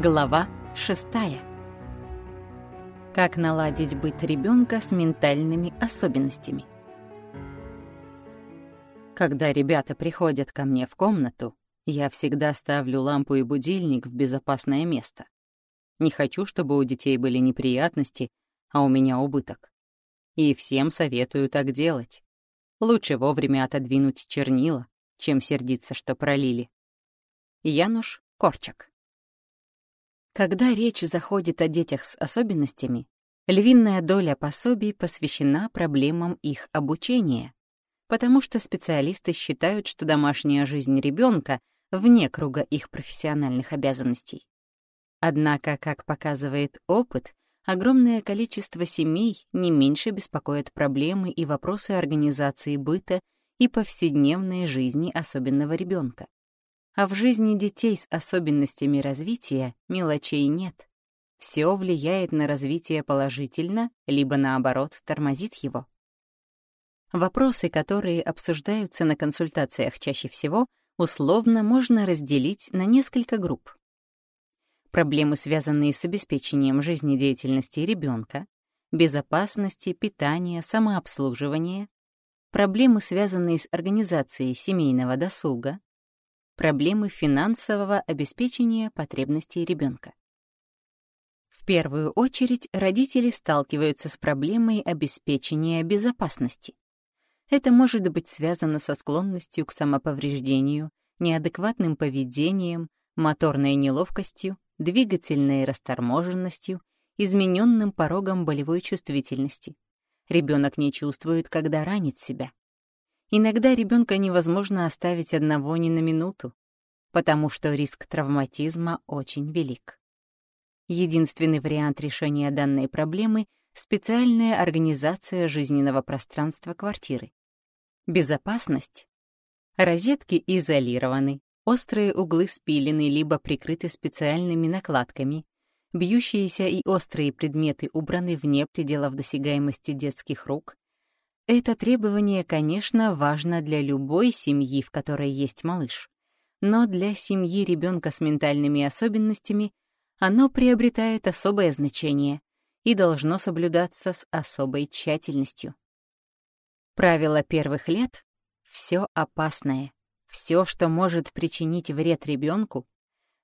Глава 6. Как наладить быт ребенка с ментальными особенностями? Когда ребята приходят ко мне в комнату, я всегда ставлю лампу и будильник в безопасное место. Не хочу, чтобы у детей были неприятности, а у меня убыток. И всем советую так делать. Лучше вовремя отодвинуть чернила, чем сердиться, что пролили. Януш Корчак когда речь заходит о детях с особенностями, львиная доля пособий посвящена проблемам их обучения, потому что специалисты считают, что домашняя жизнь ребенка вне круга их профессиональных обязанностей. Однако, как показывает опыт, огромное количество семей не меньше беспокоят проблемы и вопросы организации быта и повседневной жизни особенного ребенка. А в жизни детей с особенностями развития мелочей нет. Все влияет на развитие положительно, либо наоборот тормозит его. Вопросы, которые обсуждаются на консультациях чаще всего, условно можно разделить на несколько групп. Проблемы, связанные с обеспечением жизнедеятельности ребенка, безопасности, питания, самообслуживания, проблемы, связанные с организацией семейного досуга, проблемы финансового обеспечения потребностей ребенка. В первую очередь родители сталкиваются с проблемой обеспечения безопасности. Это может быть связано со склонностью к самоповреждению, неадекватным поведением, моторной неловкостью, двигательной расторможенностью, измененным порогом болевой чувствительности. Ребенок не чувствует, когда ранит себя. Иногда ребенка невозможно оставить одного ни на минуту, потому что риск травматизма очень велик. Единственный вариант решения данной проблемы — специальная организация жизненного пространства квартиры. Безопасность. Розетки изолированы, острые углы спилены либо прикрыты специальными накладками, бьющиеся и острые предметы убраны вне пределов досягаемости детских рук, это требование, конечно, важно для любой семьи, в которой есть малыш. Но для семьи ребенка с ментальными особенностями оно приобретает особое значение и должно соблюдаться с особой тщательностью. Правило первых лет — все опасное, все, что может причинить вред ребенку,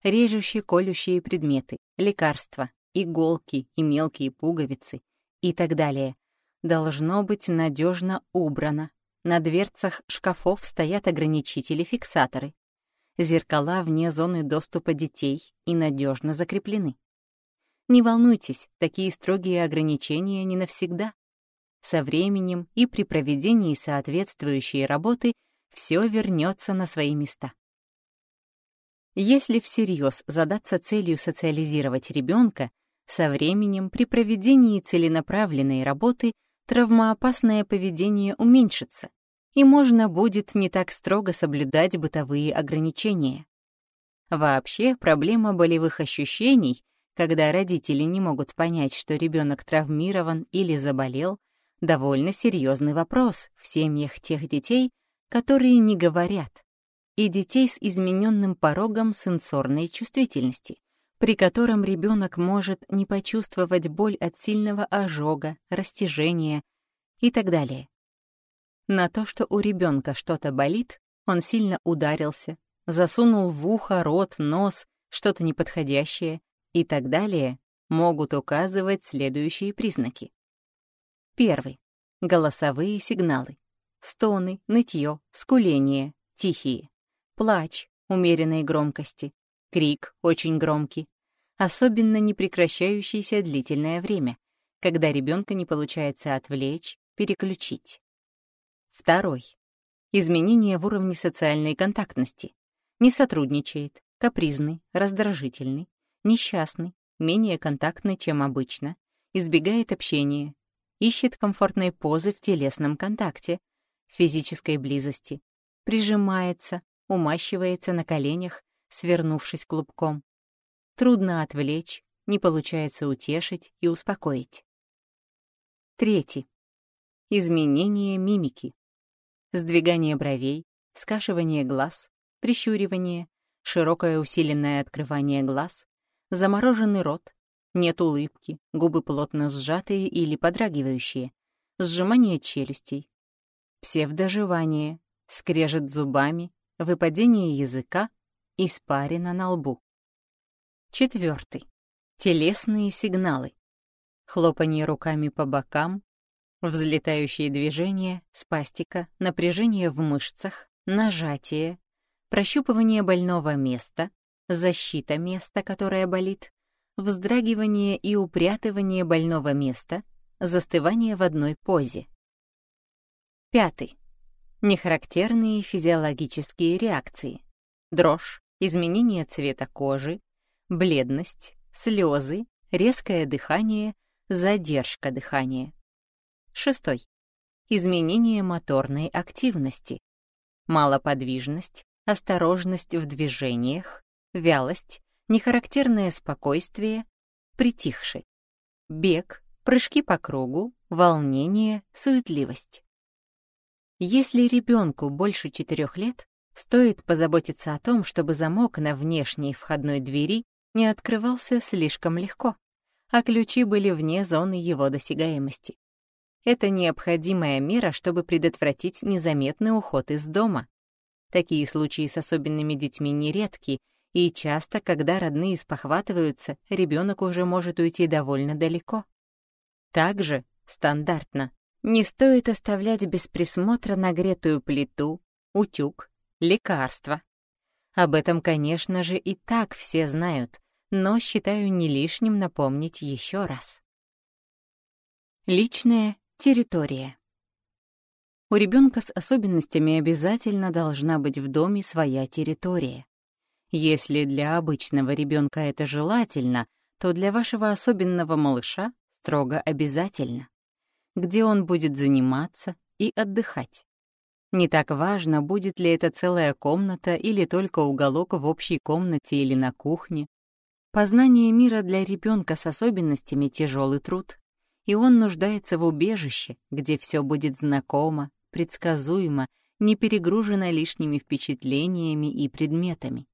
режущие, колющие предметы, лекарства, иголки и мелкие пуговицы и так далее, должно быть надежно убрано. На дверцах шкафов стоят ограничители-фиксаторы. Зеркала вне зоны доступа детей и надежно закреплены. Не волнуйтесь, такие строгие ограничения не навсегда. Со временем и при проведении соответствующей работы все вернется на свои места. Если всерьез задаться целью социализировать ребенка, со временем при проведении целенаправленной работы травмоопасное поведение уменьшится, и можно будет не так строго соблюдать бытовые ограничения. Вообще, проблема болевых ощущений, когда родители не могут понять, что ребенок травмирован или заболел, довольно серьезный вопрос в семьях тех детей, которые не говорят, и детей с измененным порогом сенсорной чувствительности при котором ребенок может не почувствовать боль от сильного ожога, растяжения и так далее. На то, что у ребенка что-то болит, он сильно ударился, засунул в ухо, рот, нос, что-то неподходящее и так далее, могут указывать следующие признаки. Первый. Голосовые сигналы. Стоны, нытье, скуление, тихие. Плач умеренной громкости. Крик очень громкий особенно не прекращающийся длительное время, когда ребенка не получается отвлечь, переключить. Второй. Изменение в уровне социальной контактности. Не сотрудничает, капризный, раздражительный, несчастный, менее контактный, чем обычно, избегает общения, ищет комфортной позы в телесном контакте, физической близости, прижимается, умащивается на коленях, свернувшись клубком, Трудно отвлечь, не получается утешить и успокоить. Третий. Изменение мимики. Сдвигание бровей, скашивание глаз, прищуривание, широкое усиленное открывание глаз, замороженный рот, нет улыбки, губы плотно сжатые или подрагивающие, сжимание челюстей, псевдоживание, скрежет зубами, выпадение языка, испарина на лбу. Четвертый. Телесные сигналы. Хлопанье руками по бокам, взлетающие движения, спастика, напряжение в мышцах, нажатие, прощупывание больного места, защита места, которое болит, вздрагивание и упрятывание больного места, застывание в одной позе. Пятый. Нехарактерные физиологические реакции. Дрожь, изменение цвета кожи, бледность, слезы, резкое дыхание, задержка дыхания. Шестой. Изменение моторной активности. Малоподвижность, осторожность в движениях, вялость, нехарактерное спокойствие, притихший. Бег, прыжки по кругу, волнение, суетливость. Если ребенку больше четырех лет, стоит позаботиться о том, чтобы замок на внешней входной двери не открывался слишком легко, а ключи были вне зоны его досягаемости. Это необходимая мера, чтобы предотвратить незаметный уход из дома. Такие случаи с особенными детьми нередки, и часто, когда родные спохватываются, ребенок уже может уйти довольно далеко. Также, стандартно, не стоит оставлять без присмотра нагретую плиту, утюг, лекарства. Об этом, конечно же, и так все знают, но считаю не лишним напомнить еще раз. Личная территория. У ребенка с особенностями обязательно должна быть в доме своя территория. Если для обычного ребенка это желательно, то для вашего особенного малыша строго обязательно. Где он будет заниматься и отдыхать. Не так важно, будет ли это целая комната или только уголок в общей комнате или на кухне. Познание мира для ребенка с особенностями — тяжелый труд, и он нуждается в убежище, где все будет знакомо, предсказуемо, не перегружено лишними впечатлениями и предметами.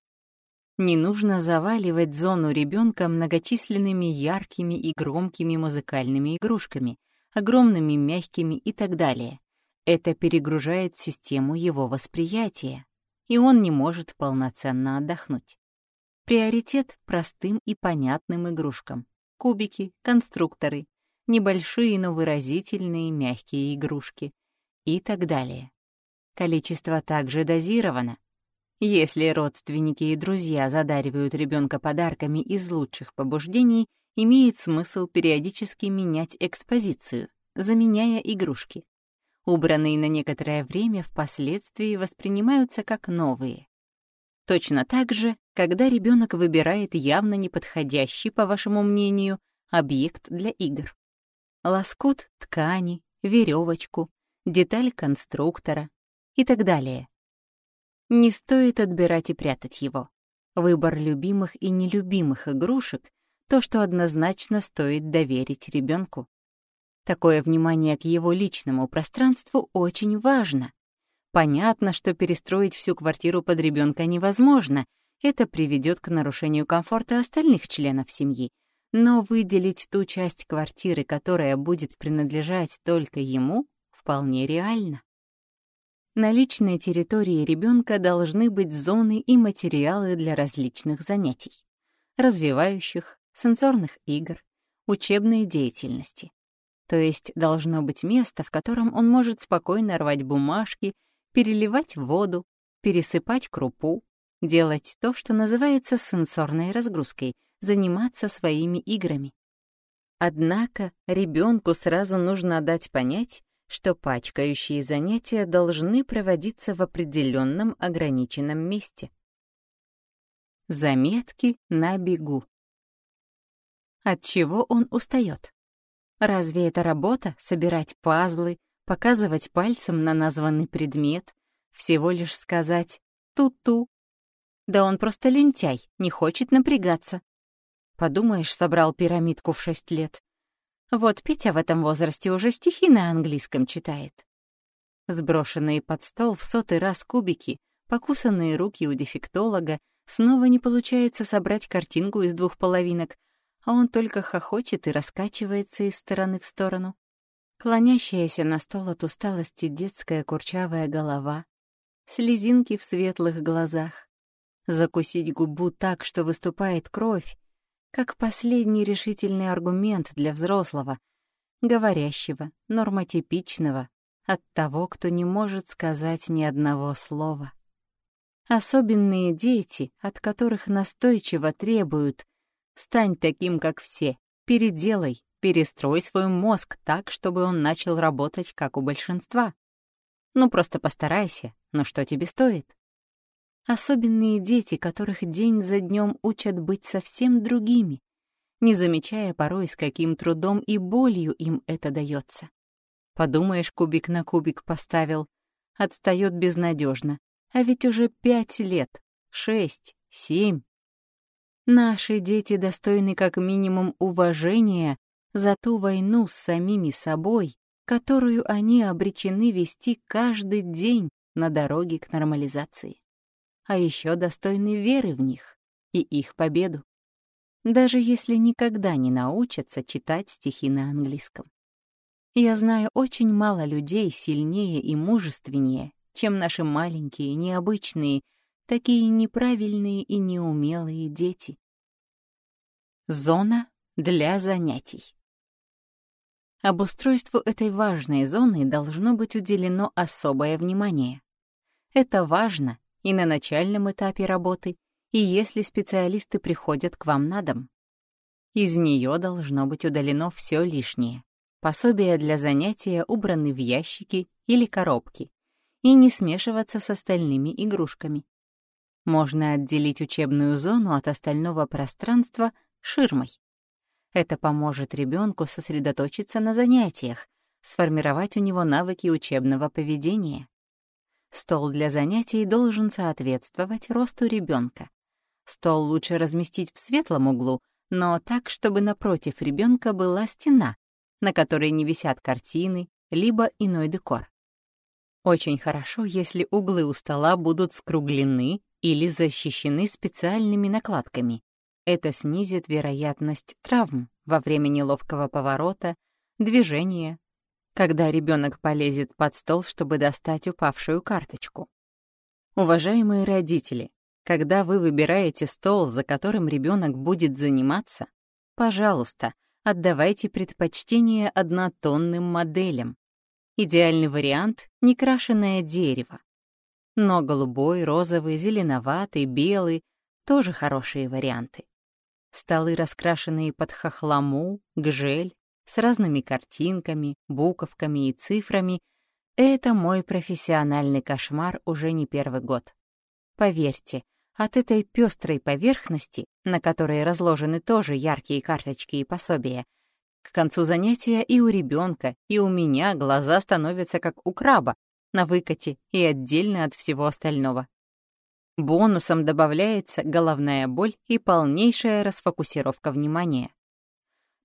Не нужно заваливать зону ребенка многочисленными яркими и громкими музыкальными игрушками, огромными мягкими и так далее. Это перегружает систему его восприятия, и он не может полноценно отдохнуть. Приоритет простым и понятным игрушкам. Кубики, конструкторы, небольшие, но выразительные мягкие игрушки и так далее. Количество также дозировано, если родственники и друзья задаривают ребенка подарками из лучших побуждений, имеет смысл периодически менять экспозицию, заменяя игрушки. Убранные на некоторое время впоследствии воспринимаются как новые. Точно так же, когда ребенок выбирает явно неподходящий, по вашему мнению, объект для игр. Лоскут ткани, веревочку, деталь конструктора и так далее. Не стоит отбирать и прятать его. Выбор любимых и нелюбимых игрушек — то, что однозначно стоит доверить ребенку. Такое внимание к его личному пространству очень важно. Понятно, что перестроить всю квартиру под ребенка невозможно, это приведет к нарушению комфорта остальных членов семьи, но выделить ту часть квартиры, которая будет принадлежать только ему, вполне реально. На личной территории ребенка должны быть зоны и материалы для различных занятий, развивающих, сенсорных игр, учебной деятельности. То есть должно быть место, в котором он может спокойно рвать бумажки, переливать воду, пересыпать крупу, делать то, что называется сенсорной разгрузкой, заниматься своими играми. Однако ребенку сразу нужно дать понять, что пачкающие занятия должны проводиться в определенном ограниченном месте. Заметки на бегу. От чего он устает? Разве это работа — собирать пазлы, показывать пальцем на названный предмет, всего лишь сказать «ту-ту»? Да он просто лентяй, не хочет напрягаться. Подумаешь, собрал пирамидку в шесть лет. Вот Петя в этом возрасте уже стихи на английском читает. Сброшенные под стол в сотый раз кубики, покусанные руки у дефектолога, Снова не получается собрать картинку из двух половинок, а он только хохочет и раскачивается из стороны в сторону. Клонящаяся на стол от усталости детская курчавая голова, слезинки в светлых глазах, закусить губу так, что выступает кровь, как последний решительный аргумент для взрослого, говорящего, нормотипичного, от того, кто не может сказать ни одного слова. Особенные дети, от которых настойчиво требуют «стань таким, как все, переделай, перестрой свой мозг так, чтобы он начал работать, как у большинства». Ну, просто постарайся, но что тебе стоит? Особенные дети, которых день за днем учат быть совсем другими, не замечая порой, с каким трудом и болью им это дается. Подумаешь, кубик на кубик поставил, отстает безнадежно, а ведь уже пять лет, шесть, семь. Наши дети достойны как минимум уважения за ту войну с самими собой, которую они обречены вести каждый день на дороге к нормализации а еще достойны веры в них и их победу, даже если никогда не научатся читать стихи на английском. Я знаю очень мало людей сильнее и мужественнее, чем наши маленькие, необычные, такие неправильные и неумелые дети. Зона для занятий. Обустройству этой важной зоны должно быть уделено особое внимание. Это важно, и на начальном этапе работы, и если специалисты приходят к вам на дом. Из нее должно быть удалено все лишнее. Пособия для занятия убраны в ящики или коробки и не смешиваться с остальными игрушками. Можно отделить учебную зону от остального пространства ширмой. Это поможет ребенку сосредоточиться на занятиях, сформировать у него навыки учебного поведения. Стол для занятий должен соответствовать росту ребенка. Стол лучше разместить в светлом углу, но так, чтобы напротив ребенка была стена, на которой не висят картины, либо иной декор. Очень хорошо, если углы у стола будут скруглены или защищены специальными накладками. Это снизит вероятность травм во время неловкого поворота, движения, когда ребенок полезет под стол, чтобы достать упавшую карточку. Уважаемые родители, когда вы выбираете стол, за которым ребенок будет заниматься, пожалуйста, отдавайте предпочтение однотонным моделям. Идеальный вариант — некрашенное дерево. Но голубой, розовый, зеленоватый, белый — тоже хорошие варианты. Столы, раскрашенные под хохлому, гжель, с разными картинками, буковками и цифрами, это мой профессиональный кошмар уже не первый год. Поверьте, от этой пестрой поверхности, на которой разложены тоже яркие карточки и пособия, к концу занятия и у ребенка, и у меня глаза становятся как у краба, на выкате и отдельно от всего остального. Бонусом добавляется головная боль и полнейшая расфокусировка внимания.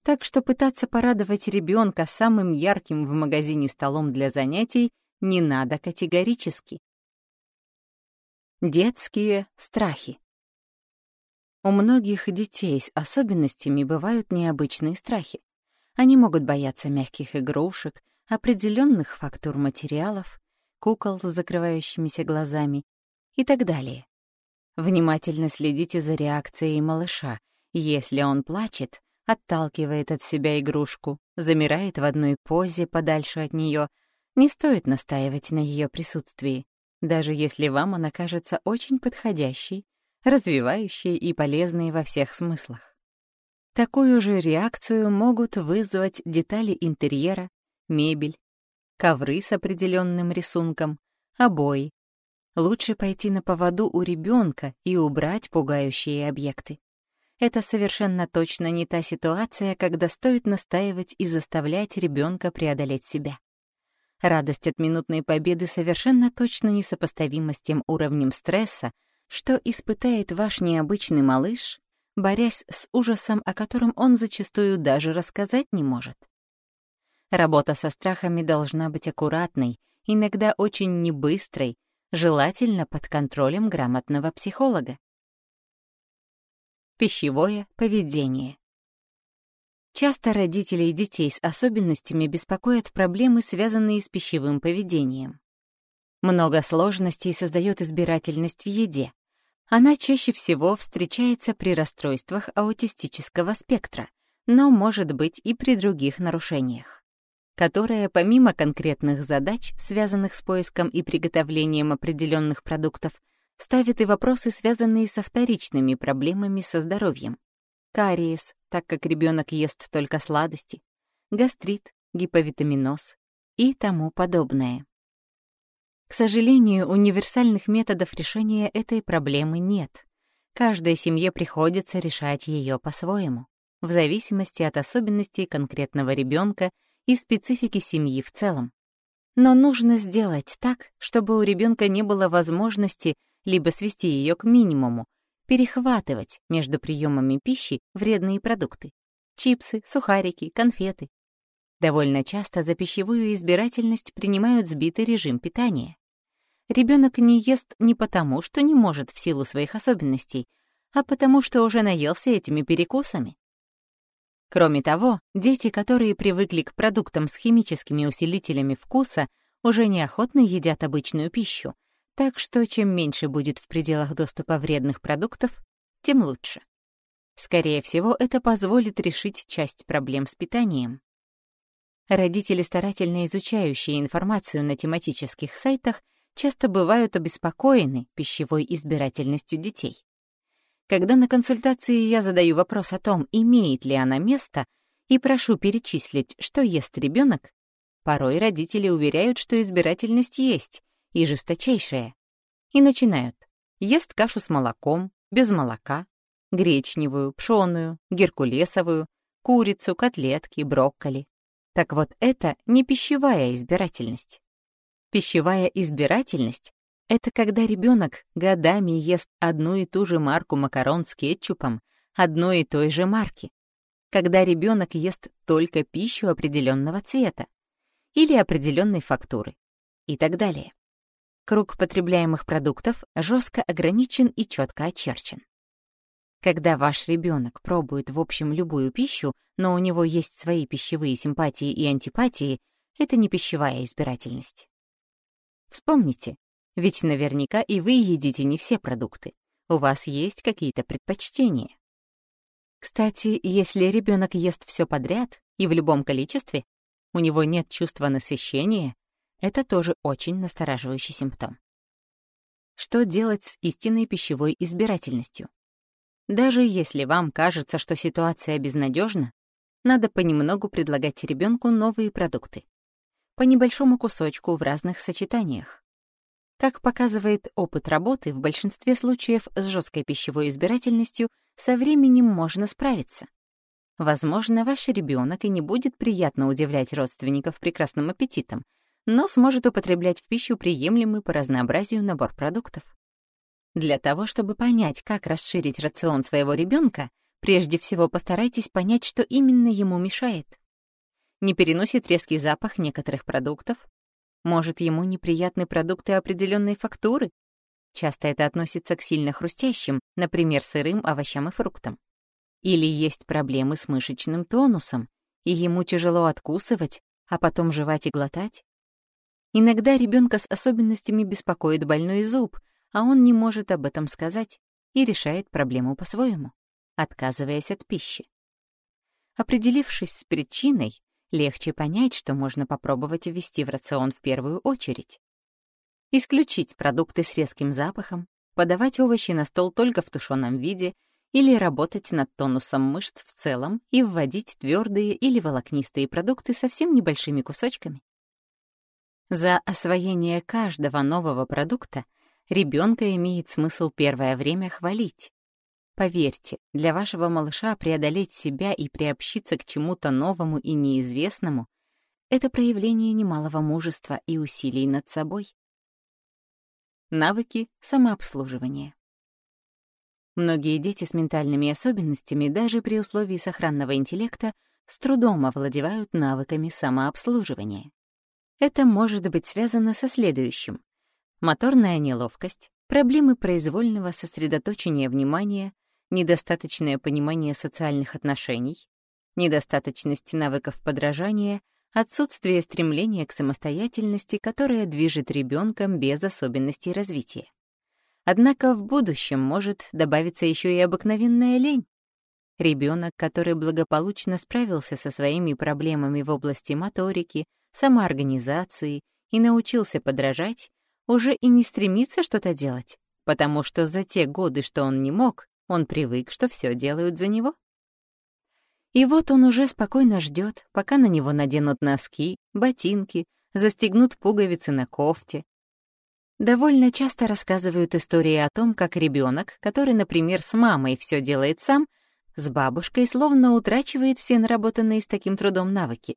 Так что пытаться порадовать ребенка самым ярким в магазине столом для занятий не надо категорически. Детские страхи. У многих детей с особенностями бывают необычные страхи. Они могут бояться мягких игрушек, определенных фактур материалов, кукол с закрывающимися глазами и так далее. Внимательно следите за реакцией малыша. Если он плачет, отталкивает от себя игрушку, замирает в одной позе подальше от нее. Не стоит настаивать на ее присутствии, даже если вам она кажется очень подходящей, развивающей и полезной во всех смыслах. Такую же реакцию могут вызвать детали интерьера, мебель, ковры с определенным рисунком, обои. Лучше пойти на поводу у ребенка и убрать пугающие объекты. Это совершенно точно не та ситуация, когда стоит настаивать и заставлять ребенка преодолеть себя. Радость от минутной победы совершенно точно несопоставима с тем уровнем стресса, что испытает ваш необычный малыш, борясь с ужасом, о котором он зачастую даже рассказать не может. Работа со страхами должна быть аккуратной, иногда очень небыстрой, желательно под контролем грамотного психолога. Пищевое поведение. Часто родителей детей с особенностями беспокоят проблемы, связанные с пищевым поведением. Много сложностей создает избирательность в еде. Она чаще всего встречается при расстройствах аутистического спектра, но может быть и при других нарушениях, которые, помимо конкретных задач, связанных с поиском и приготовлением определенных продуктов, ставит и вопросы, связанные со вторичными проблемами со здоровьем. Кариес, так как ребенок ест только сладости, гастрит, гиповитаминоз и тому подобное. К сожалению, универсальных методов решения этой проблемы нет. Каждой семье приходится решать ее по-своему, в зависимости от особенностей конкретного ребенка и специфики семьи в целом. Но нужно сделать так, чтобы у ребенка не было возможности либо свести ее к минимуму, перехватывать между приемами пищи вредные продукты — чипсы, сухарики, конфеты. Довольно часто за пищевую избирательность принимают сбитый режим питания. Ребенок не ест не потому, что не может в силу своих особенностей, а потому что уже наелся этими перекусами. Кроме того, дети, которые привыкли к продуктам с химическими усилителями вкуса, уже неохотно едят обычную пищу, так что чем меньше будет в пределах доступа вредных продуктов, тем лучше. Скорее всего, это позволит решить часть проблем с питанием. Родители, старательно изучающие информацию на тематических сайтах, часто бывают обеспокоены пищевой избирательностью детей. Когда на консультации я задаю вопрос о том, имеет ли она место, и прошу перечислить, что ест ребенок, порой родители уверяют, что избирательность есть, и жесточайшее. И начинают. Ест кашу с молоком, без молока, гречневую, пшеную, геркулесовую, курицу, котлетки, брокколи. Так вот, это не пищевая избирательность. Пищевая избирательность — это когда ребенок годами ест одну и ту же марку макарон с кетчупом одной и той же марки. Когда ребенок ест только пищу определенного цвета или определенной фактуры и так далее. Круг потребляемых продуктов жестко ограничен и четко очерчен. Когда ваш ребенок пробует в общем любую пищу, но у него есть свои пищевые симпатии и антипатии, это не пищевая избирательность. Вспомните, ведь наверняка и вы едите не все продукты. У вас есть какие-то предпочтения. Кстати, если ребенок ест все подряд и в любом количестве, у него нет чувства насыщения, это тоже очень настораживающий симптом. Что делать с истинной пищевой избирательностью? Даже если вам кажется, что ситуация безнадежна, надо понемногу предлагать ребенку новые продукты. По небольшому кусочку в разных сочетаниях. Как показывает опыт работы, в большинстве случаев с жесткой пищевой избирательностью со временем можно справиться. Возможно, ваш ребенок и не будет приятно удивлять родственников прекрасным аппетитом, но сможет употреблять в пищу приемлемый по разнообразию набор продуктов. Для того, чтобы понять, как расширить рацион своего ребенка, прежде всего постарайтесь понять, что именно ему мешает. Не переносит резкий запах некоторых продуктов? Может, ему неприятны продукты определенной фактуры? Часто это относится к сильно хрустящим, например, сырым овощам и фруктам. Или есть проблемы с мышечным тонусом, и ему тяжело откусывать, а потом жевать и глотать? Иногда ребенка с особенностями беспокоит больной зуб, а он не может об этом сказать и решает проблему по-своему, отказываясь от пищи. Определившись с причиной, легче понять, что можно попробовать ввести в рацион в первую очередь. Исключить продукты с резким запахом, подавать овощи на стол только в тушеном виде или работать над тонусом мышц в целом и вводить твердые или волокнистые продукты совсем небольшими кусочками. За освоение каждого нового продукта ребенка имеет смысл первое время хвалить. Поверьте, для вашего малыша преодолеть себя и приобщиться к чему-то новому и неизвестному — это проявление немалого мужества и усилий над собой. Навыки самообслуживания. Многие дети с ментальными особенностями даже при условии сохранного интеллекта с трудом овладевают навыками самообслуживания. Это может быть связано со следующим. Моторная неловкость, проблемы произвольного сосредоточения внимания, недостаточное понимание социальных отношений, недостаточность навыков подражания, отсутствие стремления к самостоятельности, которое движет ребенком без особенностей развития. Однако в будущем может добавиться еще и обыкновенная лень. Ребенок, который благополучно справился со своими проблемами в области моторики, самоорганизации и научился подражать, уже и не стремится что-то делать, потому что за те годы, что он не мог, он привык, что все делают за него. И вот он уже спокойно ждет, пока на него наденут носки, ботинки, застегнут пуговицы на кофте. Довольно часто рассказывают истории о том, как ребенок, который, например, с мамой все делает сам, с бабушкой словно утрачивает все наработанные с таким трудом навыки.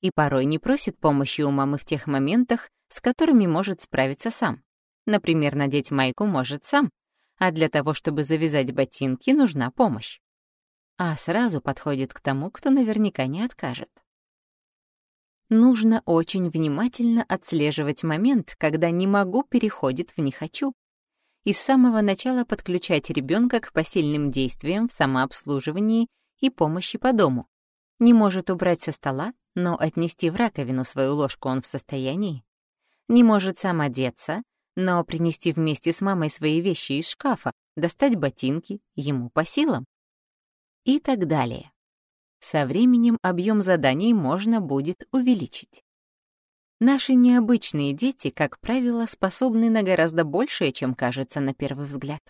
И порой не просит помощи у мамы в тех моментах, с которыми может справиться сам. Например, надеть майку может сам, а для того, чтобы завязать ботинки, нужна помощь а сразу подходит к тому, кто наверняка не откажет. Нужно очень внимательно отслеживать момент, когда «не могу» переходит в «не хочу», и с самого начала подключать ребенка к посильным действиям в самообслуживании и помощи по дому. Не может убрать со стола, но отнести в раковину свою ложку он в состоянии. Не может сам одеться, но принести вместе с мамой свои вещи из шкафа, достать ботинки ему по силам и так далее. Со временем объем заданий можно будет увеличить. Наши необычные дети, как правило, способны на гораздо большее, чем кажется на первый взгляд.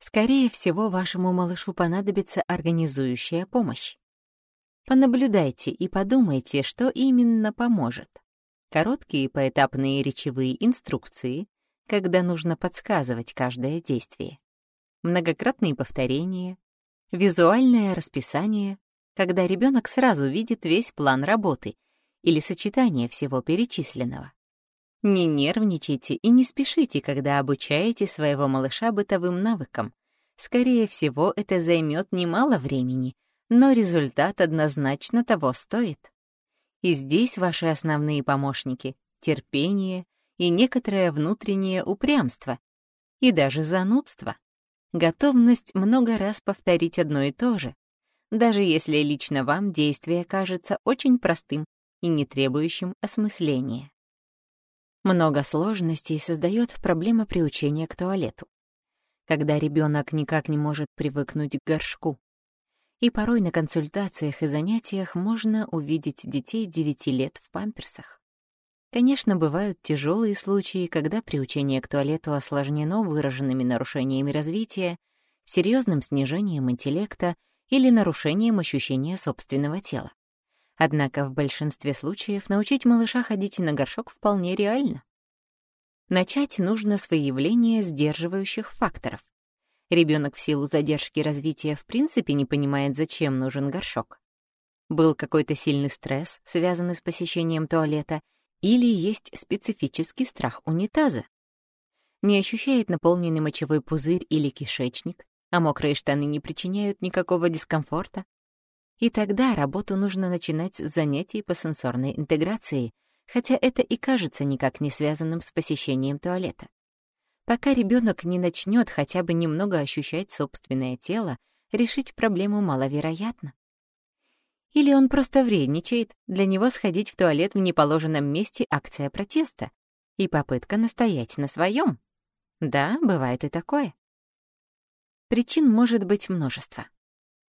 Скорее всего, вашему малышу понадобится организующая помощь. Понаблюдайте и подумайте, что именно поможет. Короткие поэтапные речевые инструкции, когда нужно подсказывать каждое действие. Многократные повторения, Визуальное расписание, когда ребенок сразу видит весь план работы или сочетание всего перечисленного. Не нервничайте и не спешите, когда обучаете своего малыша бытовым навыкам. Скорее всего, это займет немало времени, но результат однозначно того стоит. И здесь ваши основные помощники — терпение и некоторое внутреннее упрямство, и даже занудство готовность много раз повторить одно и то же, даже если лично вам действие кажется очень простым и не требующим осмысления. Много сложностей создает проблема приучения к туалету, когда ребенок никак не может привыкнуть к горшку. И порой на консультациях и занятиях можно увидеть детей 9 лет в памперсах. Конечно, бывают тяжелые случаи, когда приучение к туалету осложнено выраженными нарушениями развития, серьезным снижением интеллекта или нарушением ощущения собственного тела. Однако в большинстве случаев научить малыша ходить на горшок вполне реально. Начать нужно с выявления сдерживающих факторов. Ребенок в силу задержки развития в принципе не понимает, зачем нужен горшок. Был какой-то сильный стресс, связанный с посещением туалета, или есть специфический страх унитаза. Не ощущает наполненный мочевой пузырь или кишечник, а мокрые штаны не причиняют никакого дискомфорта. И тогда работу нужно начинать с занятий по сенсорной интеграции, хотя это и кажется никак не связанным с посещением туалета. Пока ребенок не начнет хотя бы немного ощущать собственное тело, решить проблему маловероятно. Или он просто вредничает, для него сходить в туалет в неположенном месте акция протеста и попытка настоять на своем. Да, бывает и такое. Причин может быть множество.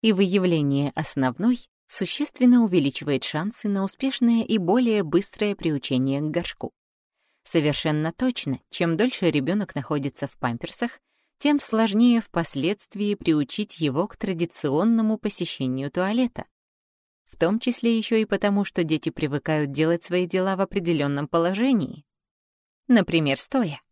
И выявление основной существенно увеличивает шансы на успешное и более быстрое приучение к горшку. Совершенно точно, чем дольше ребенок находится в памперсах, тем сложнее впоследствии приучить его к традиционному посещению туалета в том числе еще и потому, что дети привыкают делать свои дела в определенном положении, например, стоя.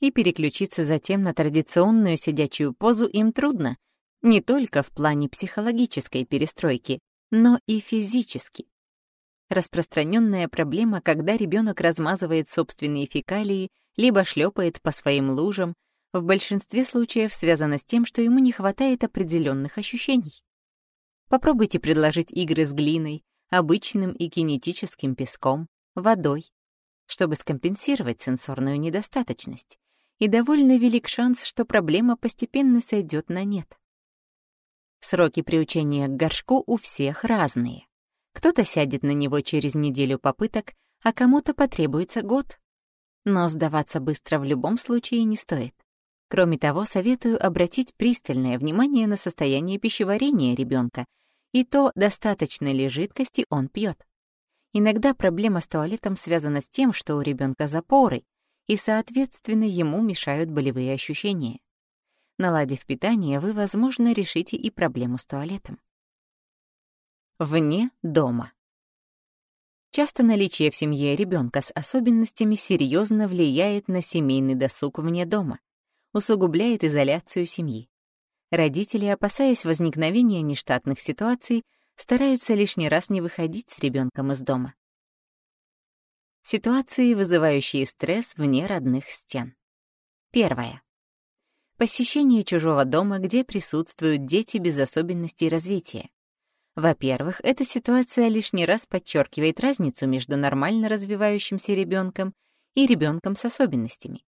И переключиться затем на традиционную сидячую позу им трудно, не только в плане психологической перестройки, но и физически. Распространенная проблема, когда ребенок размазывает собственные фекалии, либо шлепает по своим лужам, в большинстве случаев связана с тем, что ему не хватает определенных ощущений. Попробуйте предложить игры с глиной, обычным и кинетическим песком, водой, чтобы скомпенсировать сенсорную недостаточность. И довольно велик шанс, что проблема постепенно сойдет на нет. Сроки приучения к горшку у всех разные. Кто-то сядет на него через неделю попыток, а кому-то потребуется год. Но сдаваться быстро в любом случае не стоит. Кроме того, советую обратить пристальное внимание на состояние пищеварения ребенка и то, достаточно ли жидкости он пьет. Иногда проблема с туалетом связана с тем, что у ребенка запоры, и, соответственно, ему мешают болевые ощущения. Наладив питание, вы, возможно, решите и проблему с туалетом. Вне дома. Часто наличие в семье ребенка с особенностями серьезно влияет на семейный досуг вне дома, усугубляет изоляцию семьи. Родители, опасаясь возникновения нештатных ситуаций, стараются лишний раз не выходить с ребенком из дома. Ситуации, вызывающие стресс вне родных стен. Первое. Посещение чужого дома, где присутствуют дети без особенностей развития. Во-первых, эта ситуация лишний раз подчеркивает разницу между нормально развивающимся ребенком и ребенком с особенностями.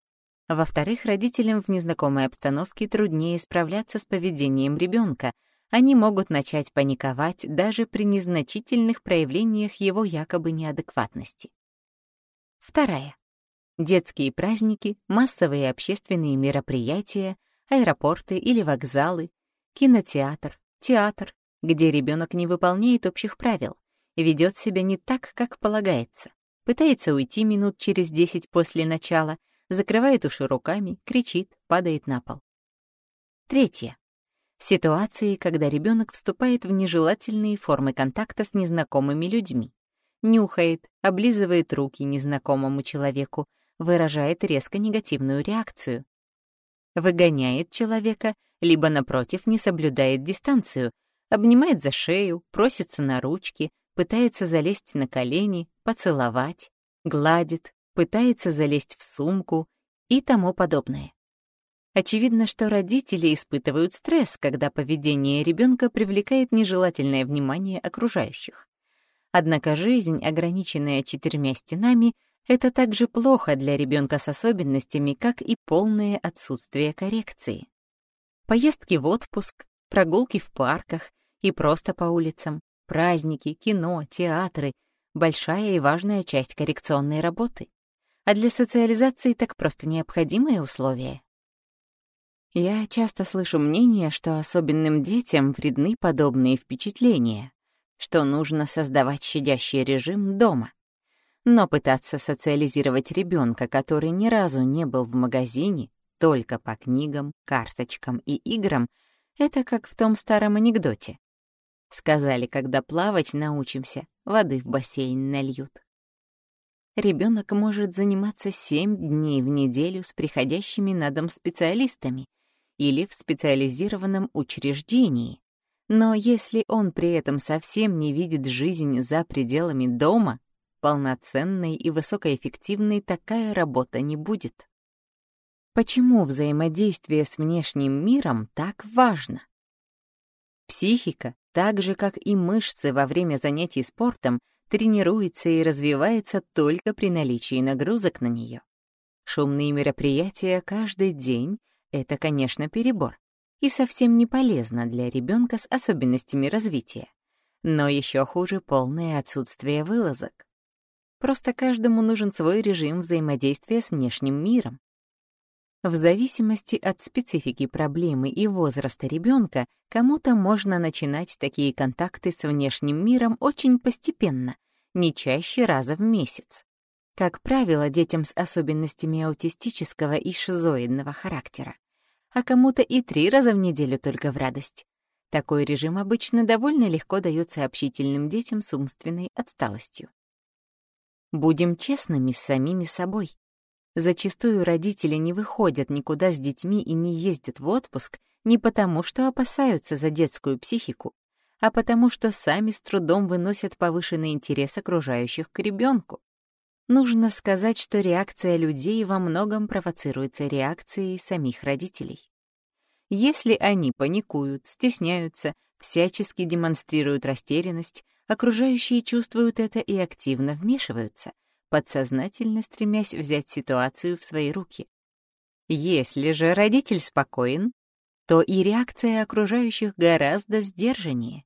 Во-вторых, родителям в незнакомой обстановке труднее справляться с поведением ребенка, они могут начать паниковать даже при незначительных проявлениях его якобы неадекватности. Вторая. Детские праздники, массовые общественные мероприятия, аэропорты или вокзалы, кинотеатр, театр, где ребенок не выполняет общих правил, ведет себя не так, как полагается, пытается уйти минут через 10 после начала, закрывает уши руками, кричит, падает на пол. Третье. Ситуации, когда ребенок вступает в нежелательные формы контакта с незнакомыми людьми. Нюхает, облизывает руки незнакомому человеку, выражает резко негативную реакцию. Выгоняет человека, либо, напротив, не соблюдает дистанцию, обнимает за шею, просится на ручки, пытается залезть на колени, поцеловать, гладит, пытается залезть в сумку и тому подобное. Очевидно, что родители испытывают стресс, когда поведение ребенка привлекает нежелательное внимание окружающих. Однако жизнь, ограниченная четырьмя стенами, это так же плохо для ребенка с особенностями, как и полное отсутствие коррекции. Поездки в отпуск, прогулки в парках и просто по улицам, праздники, кино, театры — большая и важная часть коррекционной работы. А для социализации так просто необходимое условие. Я часто слышу мнение, что особенным детям вредны подобные впечатления, что нужно создавать щадящий режим дома. Но пытаться социализировать ребенка, который ни разу не был в магазине, только по книгам, карточкам и играм, это как в том старом анекдоте. Сказали, когда плавать научимся, воды в бассейн нальют. Ребенок может заниматься 7 дней в неделю с приходящими на дом специалистами, или в специализированном учреждении. Но если он при этом совсем не видит жизнь за пределами дома, полноценной и высокоэффективной такая работа не будет. Почему взаимодействие с внешним миром так важно? Психика, так же как и мышцы во время занятий спортом, тренируется и развивается только при наличии нагрузок на нее. Шумные мероприятия каждый день это, конечно, перебор и совсем не полезно для ребенка с особенностями развития. Но еще хуже полное отсутствие вылазок. Просто каждому нужен свой режим взаимодействия с внешним миром. В зависимости от специфики проблемы и возраста ребенка, кому-то можно начинать такие контакты с внешним миром очень постепенно, не чаще раза в месяц. Как правило, детям с особенностями аутистического и шизоидного характера а кому-то и три раза в неделю только в радость. Такой режим обычно довольно легко дается общительным детям с умственной отсталостью. Будем честными с самими собой. Зачастую родители не выходят никуда с детьми и не ездят в отпуск не потому, что опасаются за детскую психику, а потому что сами с трудом выносят повышенный интерес окружающих к ребенку. Нужно сказать, что реакция людей во многом провоцируется реакцией самих родителей. Если они паникуют, стесняются, всячески демонстрируют растерянность, окружающие чувствуют это и активно вмешиваются, подсознательно стремясь взять ситуацию в свои руки. Если же родитель спокоен, то и реакция окружающих гораздо сдержаннее.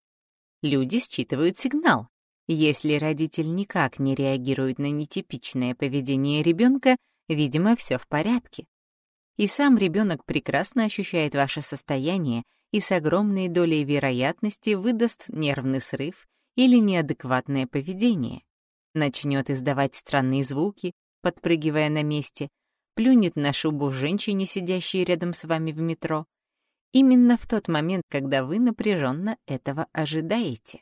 Люди считывают сигнал. Если родитель никак не реагирует на нетипичное поведение ребенка, видимо, все в порядке. И сам ребенок прекрасно ощущает ваше состояние и с огромной долей вероятности выдаст нервный срыв или неадекватное поведение. Начнет издавать странные звуки, подпрыгивая на месте, плюнет на шубу женщине, сидящей рядом с вами в метро, именно в тот момент, когда вы напряженно этого ожидаете.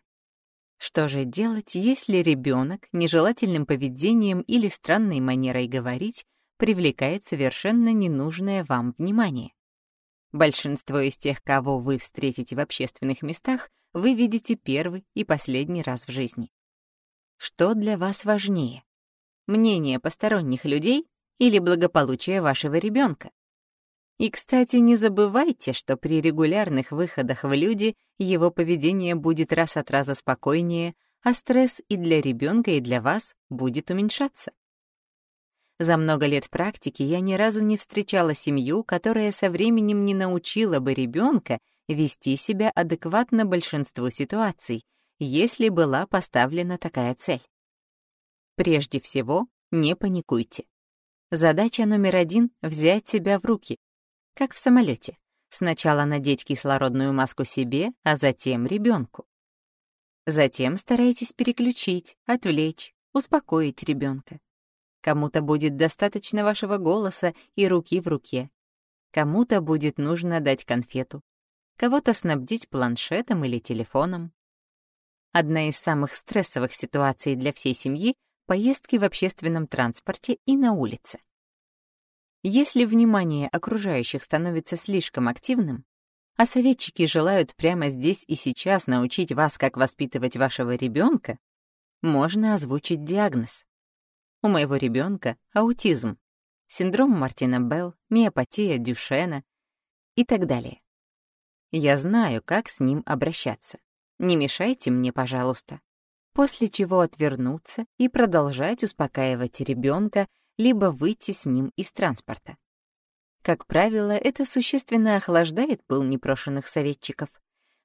Что же делать, если ребенок нежелательным поведением или странной манерой говорить привлекает совершенно ненужное вам внимание? Большинство из тех, кого вы встретите в общественных местах, вы видите первый и последний раз в жизни. Что для вас важнее? Мнение посторонних людей или благополучие вашего ребенка? И, кстати, не забывайте, что при регулярных выходах в люди его поведение будет раз от раза спокойнее, а стресс и для ребенка, и для вас будет уменьшаться. За много лет практики я ни разу не встречала семью, которая со временем не научила бы ребенка вести себя адекватно большинству ситуаций, если была поставлена такая цель. Прежде всего, не паникуйте. Задача номер один — взять себя в руки, как в самолете. Сначала надеть кислородную маску себе, а затем ребенку. Затем старайтесь переключить, отвлечь, успокоить ребенка. Кому-то будет достаточно вашего голоса и руки в руке. Кому-то будет нужно дать конфету. Кого-то снабдить планшетом или телефоном. Одна из самых стрессовых ситуаций для всей семьи — поездки в общественном транспорте и на улице. Если внимание окружающих становится слишком активным, а советчики желают прямо здесь и сейчас научить вас, как воспитывать вашего ребенка, можно озвучить диагноз. У моего ребенка аутизм, синдром Мартина Белл, миопатия Дюшена и так далее. Я знаю, как с ним обращаться. Не мешайте мне, пожалуйста. После чего отвернуться и продолжать успокаивать ребенка, либо выйти с ним из транспорта. Как правило, это существенно охлаждает пыл непрошенных советчиков.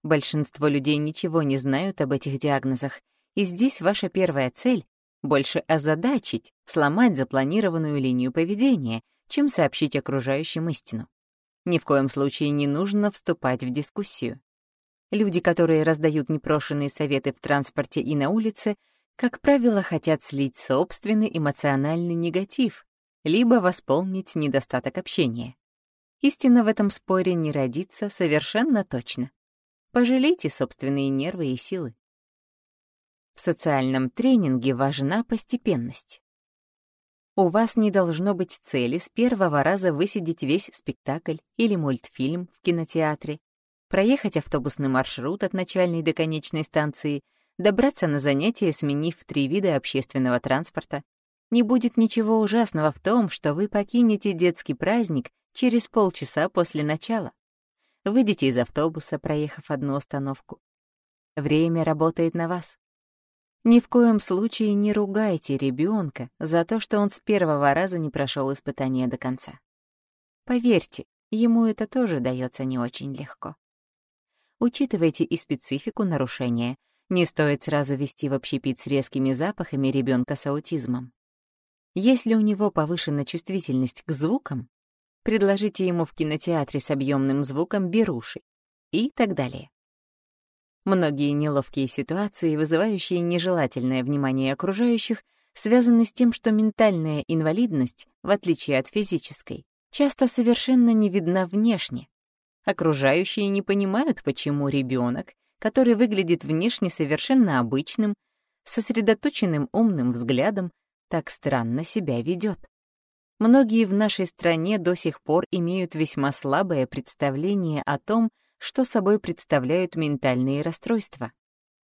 Большинство людей ничего не знают об этих диагнозах, и здесь ваша первая цель больше озадачить, сломать запланированную линию поведения, чем сообщить окружающим истину. Ни в коем случае не нужно вступать в дискуссию. Люди, которые раздают непрошенные советы в транспорте и на улице, как правило, хотят слить собственный эмоциональный негатив, либо восполнить недостаток общения. Истина в этом споре не родится совершенно точно. Пожалейте собственные нервы и силы. В социальном тренинге важна постепенность. У вас не должно быть цели с первого раза высидеть весь спектакль или мультфильм в кинотеатре, проехать автобусный маршрут от начальной до конечной станции, добраться на занятия, сменив три вида общественного транспорта. Не будет ничего ужасного в том, что вы покинете детский праздник через полчаса после начала. Выйдете из автобуса, проехав одну остановку. Время работает на вас. Ни в коем случае не ругайте ребенка за то, что он с первого раза не прошел испытание до конца. Поверьте, ему это тоже дается не очень легко. Учитывайте и специфику нарушения. Не стоит сразу вести в общепит с резкими запахами ребенка с аутизмом. Если у него повышена чувствительность к звукам, предложите ему в кинотеатре с объемным звуком беруши и так далее. Многие неловкие ситуации, вызывающие нежелательное внимание окружающих, связаны с тем, что ментальная инвалидность, в отличие от физической, часто совершенно не видна внешне. Окружающие не понимают, почему ребенок, который выглядит внешне совершенно обычным, сосредоточенным умным взглядом, так странно себя ведет. Многие в нашей стране до сих пор имеют весьма слабое представление о том, что собой представляют ментальные расстройства,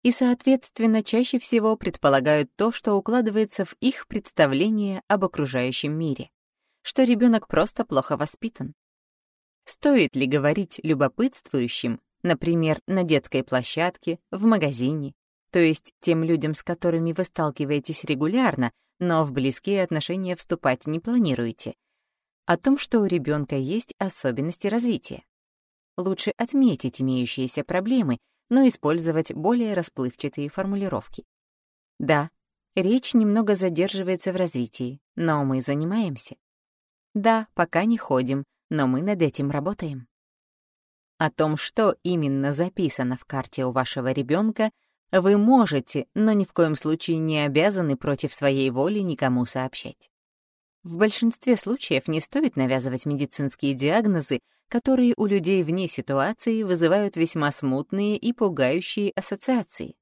и, соответственно, чаще всего предполагают то, что укладывается в их представление об окружающем мире, что ребенок просто плохо воспитан. Стоит ли говорить любопытствующим, например, на детской площадке, в магазине, то есть тем людям, с которыми вы сталкиваетесь регулярно, но в близкие отношения вступать не планируете, о том, что у ребенка есть особенности развития. лучше отметить имеющиеся проблемы, но использовать более расплывчатые формулировки. Да, речь немного задерживается в развитии, но мы занимаемся. Да, пока не ходим, но мы над этим работаем. О том, что именно записано в карте у вашего ребенка, вы можете, но ни в коем случае не обязаны против своей воли никому сообщать. В большинстве случаев не стоит навязывать медицинские диагнозы, которые у людей вне ситуации вызывают весьма смутные и пугающие ассоциации.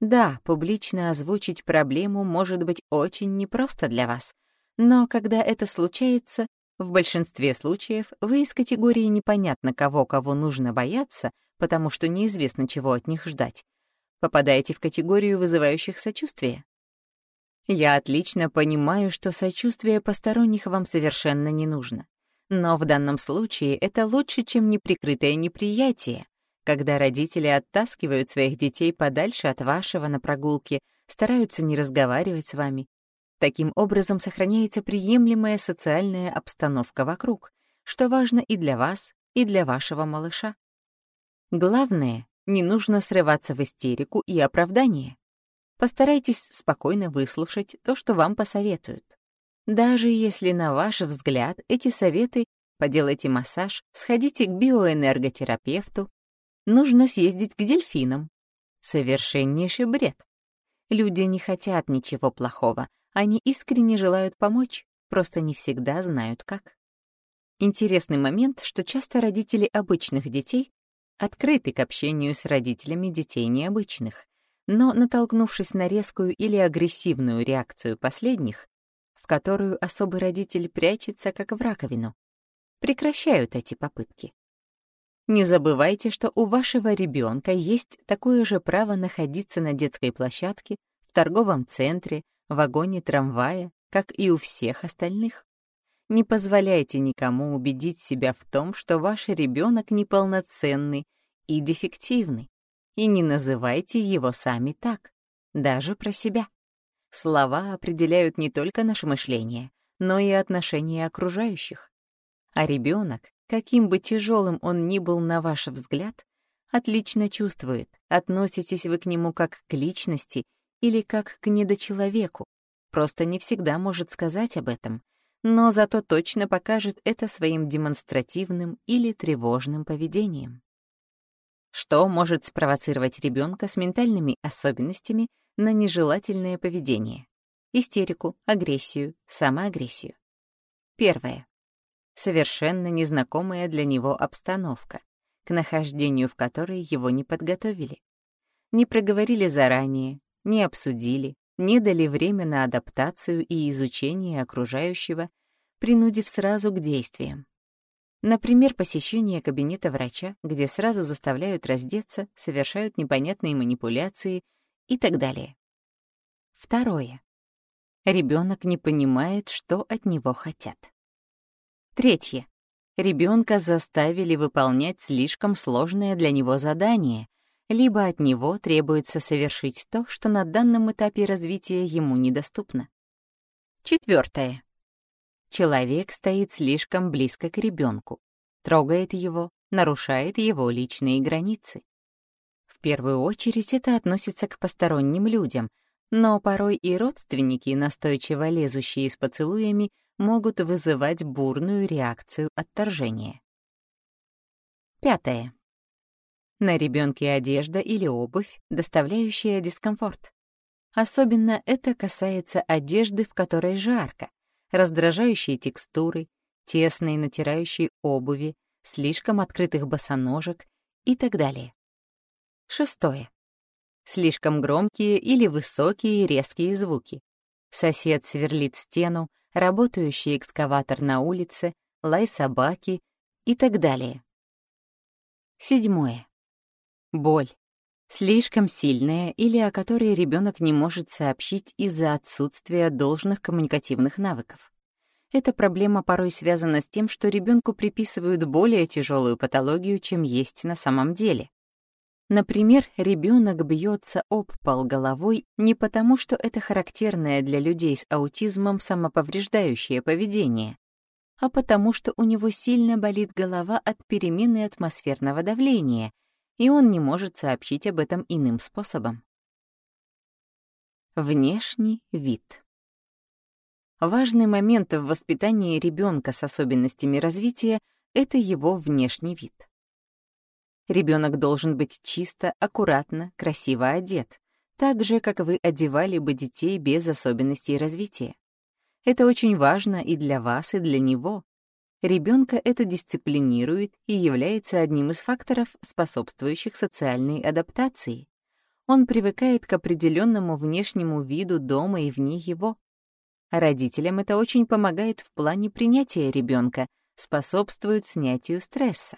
Да, публично озвучить проблему может быть очень непросто для вас, но когда это случается, в большинстве случаев вы из категории непонятно кого, кого нужно бояться, потому что неизвестно, чего от них ждать, попадаете в категорию вызывающих сочувствие. Я отлично понимаю, что сочувствие посторонних вам совершенно не нужно. Но в данном случае это лучше, чем неприкрытое неприятие, когда родители оттаскивают своих детей подальше от вашего на прогулке, стараются не разговаривать с вами. Таким образом сохраняется приемлемая социальная обстановка вокруг, что важно и для вас, и для вашего малыша. Главное, не нужно срываться в истерику и оправдание. Постарайтесь спокойно выслушать то, что вам посоветуют. Даже если, на ваш взгляд, эти советы «поделайте массаж», «сходите к биоэнерготерапевту», «нужно съездить к дельфинам» — совершеннейший бред. Люди не хотят ничего плохого, они искренне желают помочь, просто не всегда знают как. Интересный момент, что часто родители обычных детей открыты к общению с родителями детей необычных, но, натолкнувшись на резкую или агрессивную реакцию последних, в которую особый родитель прячется, как в раковину. Прекращают эти попытки. Не забывайте, что у вашего ребенка есть такое же право находиться на детской площадке, в торговом центре, вагоне трамвая, как и у всех остальных. Не позволяйте никому убедить себя в том, что ваш ребенок неполноценный и дефективный, и не называйте его сами так, даже про себя. Слова определяют не только наше мышление, но и отношения окружающих. А ребенок, каким бы тяжелым он ни был на ваш взгляд, отлично чувствует, относитесь вы к нему как к личности или как к недочеловеку, просто не всегда может сказать об этом, но зато точно покажет это своим демонстративным или тревожным поведением. Что может спровоцировать ребенка с ментальными особенностями на нежелательное поведение, истерику, агрессию, самоагрессию. Первое. Совершенно незнакомая для него обстановка, к нахождению в которой его не подготовили. Не проговорили заранее, не обсудили, не дали время на адаптацию и изучение окружающего, принудив сразу к действиям. Например, посещение кабинета врача, где сразу заставляют раздеться, совершают непонятные манипуляции и так далее. Второе. Ребенок не понимает, что от него хотят. Третье. Ребенка заставили выполнять слишком сложное для него задание, либо от него требуется совершить то, что на данном этапе развития ему недоступно. Четвертое. Человек стоит слишком близко к ребенку, трогает его, нарушает его личные границы первую очередь это относится к посторонним людям, но порой и родственники, настойчиво лезущие с поцелуями, могут вызывать бурную реакцию отторжения. Пятое. На ребенке одежда или обувь, доставляющая дискомфорт. Особенно это касается одежды, в которой жарко, раздражающей текстуры, тесной натирающей обуви, слишком открытых босоножек и так далее. Шестое. Слишком громкие или высокие резкие звуки. Сосед сверлит стену, работающий экскаватор на улице, лай собаки и так далее. Седьмое. Боль. Слишком сильная или о которой ребенок не может сообщить из-за отсутствия должных коммуникативных навыков. Эта проблема порой связана с тем, что ребенку приписывают более тяжелую патологию, чем есть на самом деле. Например, ребенок бьется об пол головой не потому, что это характерное для людей с аутизмом самоповреждающее поведение, а потому что у него сильно болит голова от перемены атмосферного давления, и он не может сообщить об этом иным способом. Внешний вид. Важный момент в воспитании ребенка с особенностями развития — это его внешний вид. Ребенок должен быть чисто, аккуратно, красиво одет, так же, как вы одевали бы детей без особенностей развития. Это очень важно и для вас, и для него. Ребенка это дисциплинирует и является одним из факторов, способствующих социальной адаптации. Он привыкает к определенному внешнему виду дома и вне его. Родителям это очень помогает в плане принятия ребенка, способствует снятию стресса.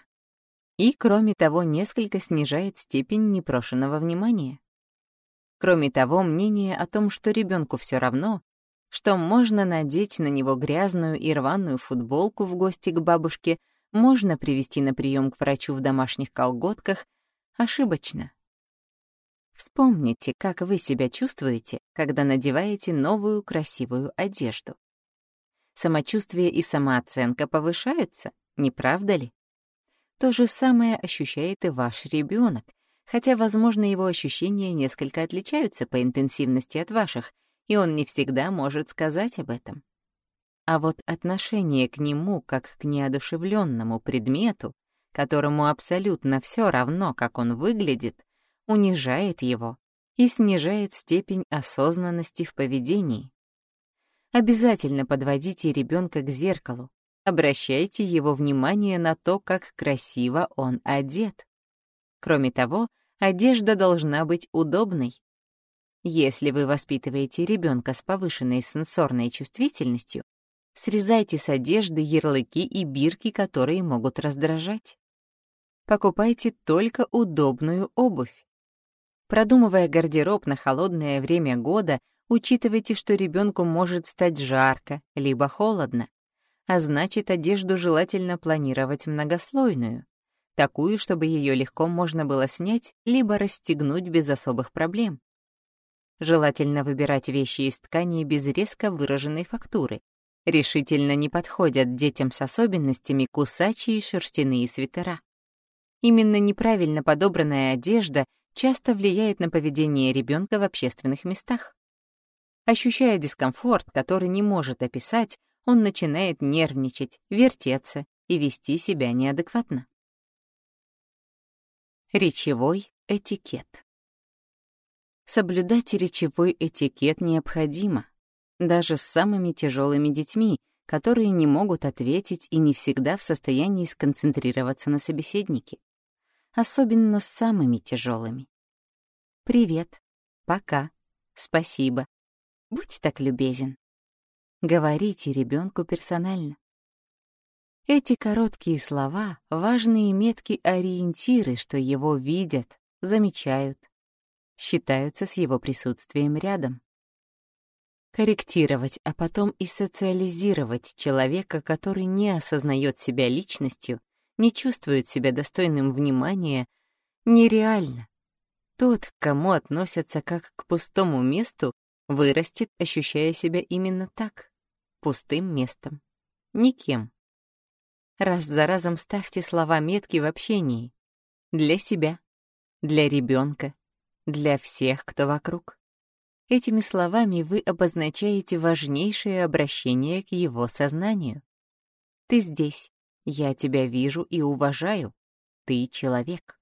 И, кроме того, несколько снижает степень непрошенного внимания. Кроме того, мнение о том, что ребенку все равно, что можно надеть на него грязную и рваную футболку в гости к бабушке, можно привести на прием к врачу в домашних колготках, ошибочно. Вспомните, как вы себя чувствуете, когда надеваете новую красивую одежду. Самочувствие и самооценка повышаются, не правда ли? То же самое ощущает и ваш ребенок, хотя, возможно, его ощущения несколько отличаются по интенсивности от ваших, и он не всегда может сказать об этом. А вот отношение к нему как к неодушевленному предмету, которому абсолютно все равно, как он выглядит, унижает его и снижает степень осознанности в поведении. Обязательно подводите ребенка к зеркалу, Обращайте его внимание на то, как красиво он одет. Кроме того, одежда должна быть удобной. Если вы воспитываете ребенка с повышенной сенсорной чувствительностью, срезайте с одежды ярлыки и бирки, которые могут раздражать. Покупайте только удобную обувь. Продумывая гардероб на холодное время года, учитывайте, что ребенку может стать жарко, либо холодно а значит, одежду желательно планировать многослойную, такую, чтобы ее легко можно было снять либо расстегнуть без особых проблем. Желательно выбирать вещи из ткани без резко выраженной фактуры. Решительно не подходят детям с особенностями кусачие шерстяные свитера. Именно неправильно подобранная одежда часто влияет на поведение ребенка в общественных местах. Ощущая дискомфорт, который не может описать, он начинает нервничать, вертеться и вести себя неадекватно. Речевой этикет. Соблюдать речевой этикет необходимо, даже с самыми тяжелыми детьми, которые не могут ответить и не всегда в состоянии сконцентрироваться на собеседнике. Особенно с самыми тяжелыми. «Привет», «Пока», «Спасибо», «Будь так любезен». Говорите ребенку персонально. Эти короткие слова — важные метки ориентиры, что его видят, замечают, считаются с его присутствием рядом. Корректировать, а потом и социализировать человека, который не осознает себя личностью, не чувствует себя достойным внимания, нереально. Тот, к кому относятся как к пустому месту, вырастет, ощущая себя именно так, пустым местом, никем. Раз за разом ставьте слова метки в общении. Для себя, для ребенка, для всех, кто вокруг. Этими словами вы обозначаете важнейшее обращение к его сознанию. Ты здесь, я тебя вижу и уважаю, ты человек.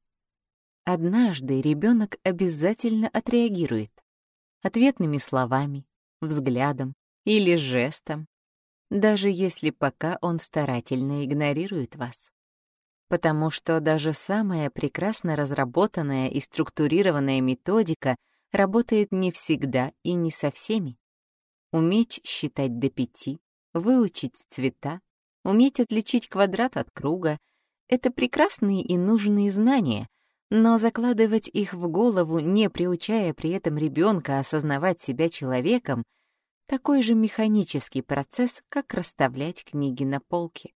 Однажды ребенок обязательно отреагирует ответными словами, взглядом или жестом, даже если пока он старательно игнорирует вас. Потому что даже самая прекрасно разработанная и структурированная методика работает не всегда и не со всеми. Уметь считать до пяти, выучить цвета, уметь отличить квадрат от круга — это прекрасные и нужные знания, но закладывать их в голову, не приучая при этом ребенка осознавать себя человеком, такой же механический процесс, как расставлять книги на полке.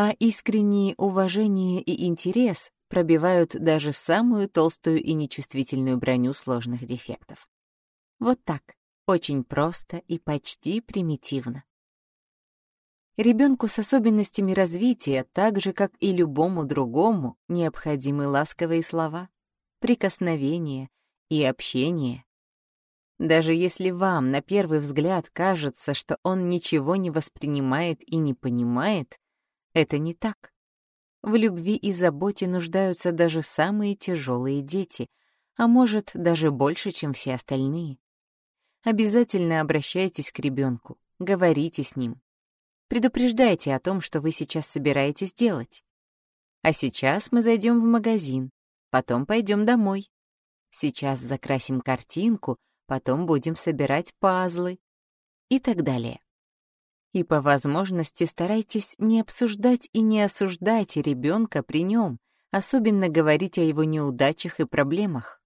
А искреннее уважение и интерес пробивают даже самую толстую и нечувствительную броню сложных дефектов. Вот так, очень просто и почти примитивно. Ребенку с особенностями развития, так же, как и любому другому, необходимы ласковые слова, прикосновения и общение. Даже если вам на первый взгляд кажется, что он ничего не воспринимает и не понимает, это не так. В любви и заботе нуждаются даже самые тяжелые дети, а может, даже больше, чем все остальные. Обязательно обращайтесь к ребенку, говорите с ним, Предупреждайте о том, что вы сейчас собираетесь делать. А сейчас мы зайдем в магазин, потом пойдем домой. Сейчас закрасим картинку, потом будем собирать пазлы и так далее. И по возможности старайтесь не обсуждать и не осуждать ребенка при нем, особенно говорить о его неудачах и проблемах.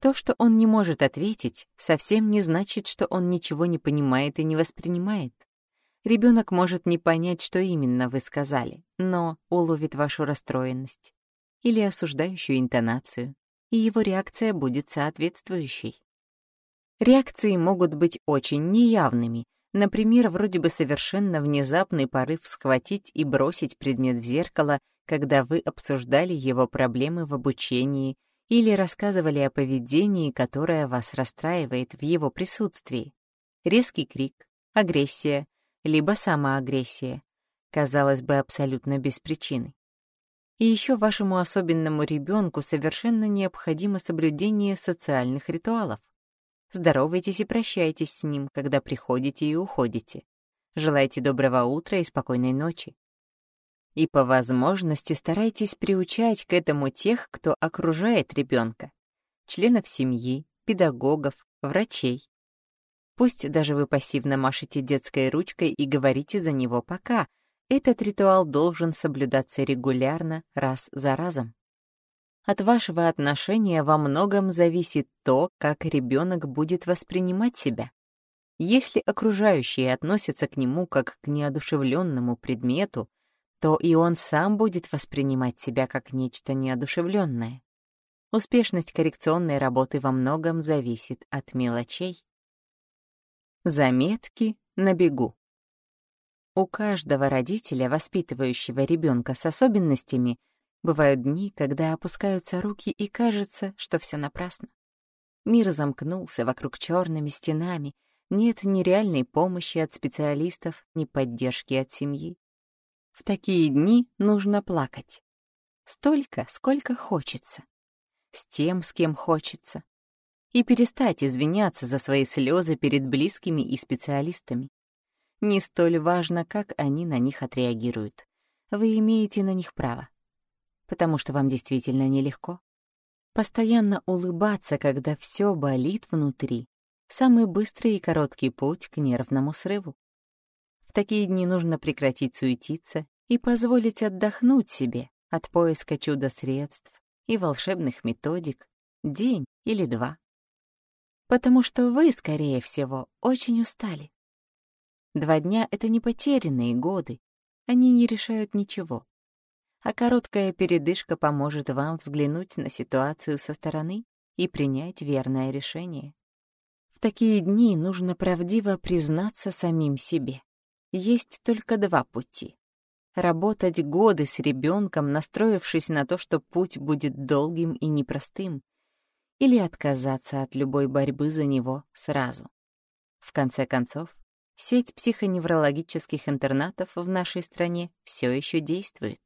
То, что он не может ответить, совсем не значит, что он ничего не понимает и не воспринимает. Ребенок может не понять, что именно вы сказали, но уловит вашу расстроенность или осуждающую интонацию, и его реакция будет соответствующей. Реакции могут быть очень неявными, например, вроде бы совершенно внезапный порыв схватить и бросить предмет в зеркало, когда вы обсуждали его проблемы в обучении или рассказывали о поведении, которое вас расстраивает в его присутствии. Резкий крик, агрессия, либо самоагрессия, казалось бы, абсолютно без причины. И еще вашему особенному ребенку совершенно необходимо соблюдение социальных ритуалов. Здоровайтесь и прощайтесь с ним, когда приходите и уходите. Желайте доброго утра и спокойной ночи. И по возможности старайтесь приучать к этому тех, кто окружает ребенка, членов семьи, педагогов, врачей. Пусть даже вы пассивно машете детской ручкой и говорите за него «пока», этот ритуал должен соблюдаться регулярно, раз за разом. От вашего отношения во многом зависит то, как ребенок будет воспринимать себя. Если окружающие относятся к нему как к неодушевленному предмету, то и он сам будет воспринимать себя как нечто неодушевленное. Успешность коррекционной работы во многом зависит от мелочей. Заметки на бегу. У каждого родителя, воспитывающего ребенка с особенностями, бывают дни, когда опускаются руки и кажется, что все напрасно. Мир замкнулся вокруг черными стенами, нет ни реальной помощи от специалистов, ни поддержки от семьи. В такие дни нужно плакать. Столько, сколько хочется. С тем, с кем хочется и перестать извиняться за свои слезы перед близкими и специалистами. Не столь важно, как они на них отреагируют. Вы имеете на них право, потому что вам действительно нелегко. Постоянно улыбаться, когда все болит внутри — самый быстрый и короткий путь к нервному срыву. В такие дни нужно прекратить суетиться и позволить отдохнуть себе от поиска чудо-средств и волшебных методик день или два потому что вы, скорее всего, очень устали. Два дня — это не потерянные годы, они не решают ничего. А короткая передышка поможет вам взглянуть на ситуацию со стороны и принять верное решение. В такие дни нужно правдиво признаться самим себе. Есть только два пути. Работать годы с ребенком, настроившись на то, что путь будет долгим и непростым, или отказаться от любой борьбы за него сразу. В конце концов, сеть психоневрологических интернатов в нашей стране все еще действует.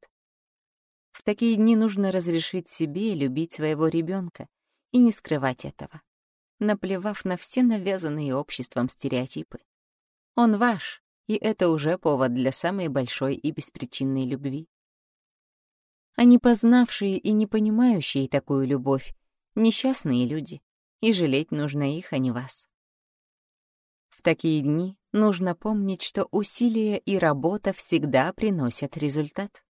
В такие дни нужно разрешить себе любить своего ребенка и не скрывать этого, наплевав на все навязанные обществом стереотипы. Он ваш, и это уже повод для самой большой и беспричинной любви. А познавшие и не понимающие такую любовь несчастные люди, и жалеть нужно их, а не вас. В такие дни нужно помнить, что усилия и работа всегда приносят результат,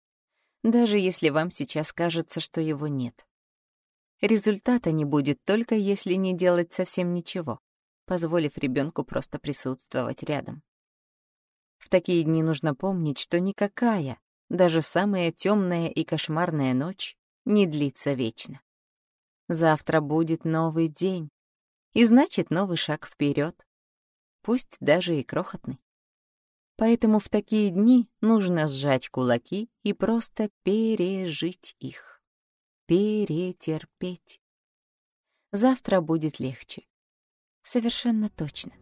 даже если вам сейчас кажется, что его нет. Результата не будет только если не делать совсем ничего, позволив ребенку просто присутствовать рядом. В такие дни нужно помнить, что никакая, даже самая темная и кошмарная ночь не длится вечно. Завтра будет новый день, и значит новый шаг вперед, пусть даже и крохотный. Поэтому в такие дни нужно сжать кулаки и просто пережить их. Перетерпеть. Завтра будет легче. Совершенно точно.